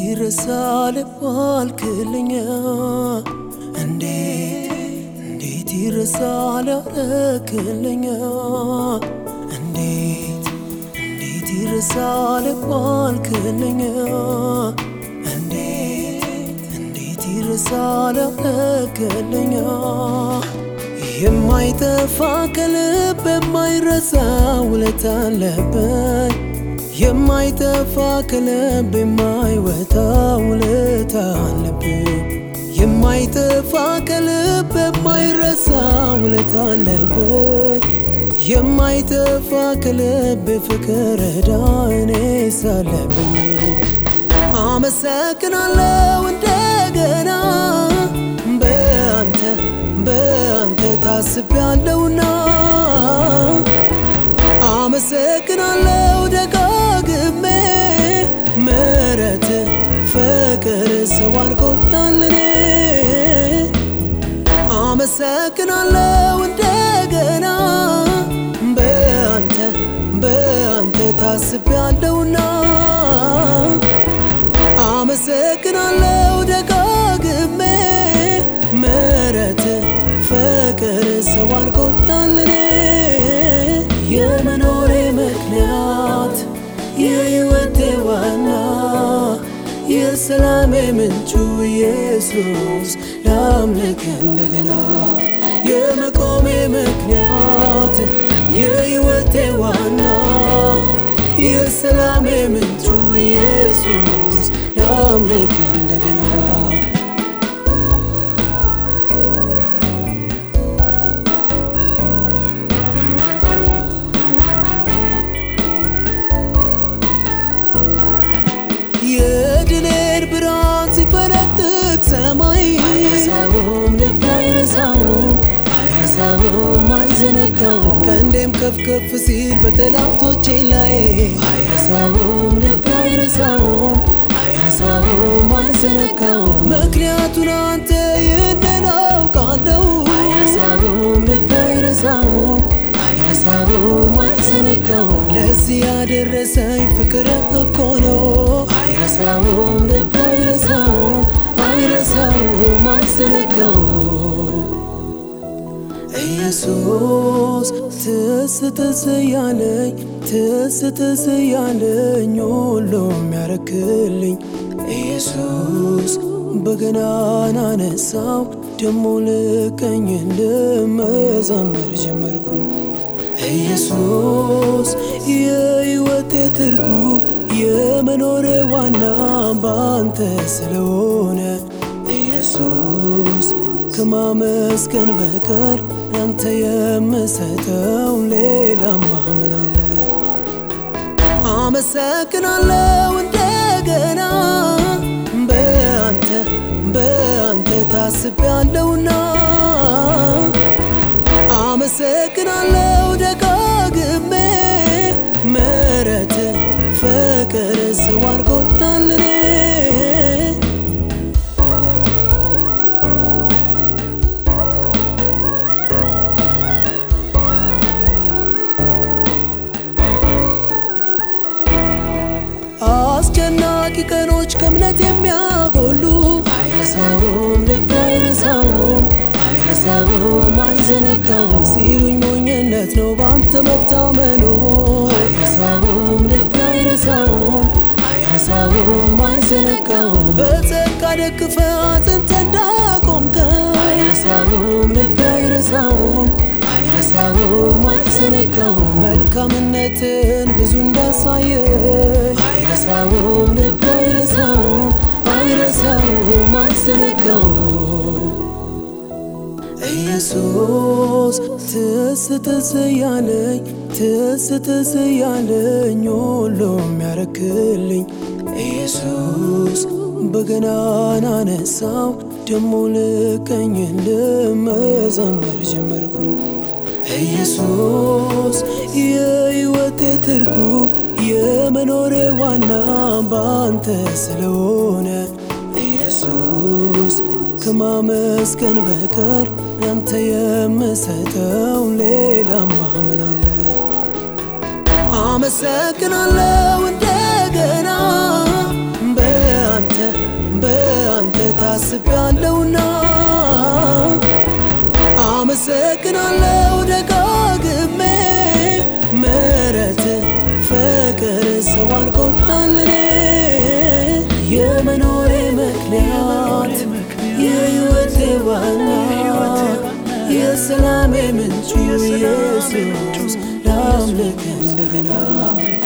እንዴት ይረሳል ዋልክልኛ እንዴት እንዴት ይረሳል ያረክልኛ እንዴት እንዴት ይረሳል ዋልክልኛ እንዴት እንዴት ይረሳል ያረክልኛ የማይጠፋ ከልብ የማይረሳ ውለታ አለብኝ የማይጠፋ ከልብ የማይወጣ አለብኝ። የማይጠፋ ከልብ ፍቅር ዕዳ እኔስ አለብኝ አመሰግናለሁ እንደገና። በአንተ በአንተ ታስቤያለሁና አመሰግናለሁ እንደገና። በአንተ በአንተ ታስቤያለሁና። አመሰግናለሁ ደጋግሜ። ምሕረት ፍቅር ሰው አድርጎኛል የመኖሬ ምክንያት የሕይወቴ ዋና የሰላሜ ምንጩ ኢየሱስ ላምልክ እንደገና የመቆሜ ምክንያት የሕይወቴ ዋና የሰላሜ ምንጩ ኢየሱስ ላምልክ ከፍ ከፍ ሲል በጠላቶቼ ላይ አይረሳውም ልብ አይረሳውም አይረሳውም አይዘነጋውም ምክንያቱን አንተ ይህንን አውቃለሁ። አይረሳውም ልብ አይረሳውም አይረሳውም አይዘነጋውም ለዚህ ያደረሰኝ ፍቅር እኮ ነው። አይረሳውም ልብ አይረሳውም አይረሳውም አይዘነጋውም ኢየሱስ ትዝ ትዝ ያለኝ ትዝ ትዝ ያለኝ ሁሉም ያረክልኝ። ኢየሱስ በገናን አነሳው ደሞ ልቀኝ ልመዘመር ጀመርኩኝ። ኢየሱስ የሕይወቴ ትርጉም የመኖሬ ዋና ባንተ ስለሆነ። ኢየሱስ ከማመስገን በቀር ያንተ የምሰጠው ሌላ ማምን አለ? አመሰግናለሁ እንደገና በአንተ በአንተ ታስቤያለሁና አመሰግናለሁ ቀኖች ከእምነት የሚያጎሉ አይረሳውም ልብ አይረሳውም አይረሳውም አይዘነጋውም ሲሉኝ ሞኝነት ነው ባንተ መታመኑ። አይረሳውም ልብ አይረሳውም አይረሳውም አይዘነጋውም በጸጋ ደግፈ አጽንተ እንዳቆምከው አይረሳውም ልብ አይረሳውም አይረሳውም አይዘነጋውም መልካምነትን ብዙ እንዳሳየ አይረሳውም ልብ አይዘነጋውም ኢየሱስ ትዝ ትዝ ያለኝ ትዝ ትዝ ያለኝ ሁሉም ያረክልኝ። ኢየሱስ በገናን አነሳው ደሞ ልቀኝ ልመዘመር ጀመርኩኝ። ኢየሱስ የሕይወቴ ትርጉም የመኖሬ ዋና ባንተ ስለሆነ። ኢየሱስ ከማመስገን በቀር ያንተ የምሰጠው ሌላ ማምናለ አመሰግናለሁ እንደገና በአንተ በአንተ ታስቤያለሁና የሰላሜ ምንጩ ኢየሱስ ላምልክ እንደገና የመቆሜ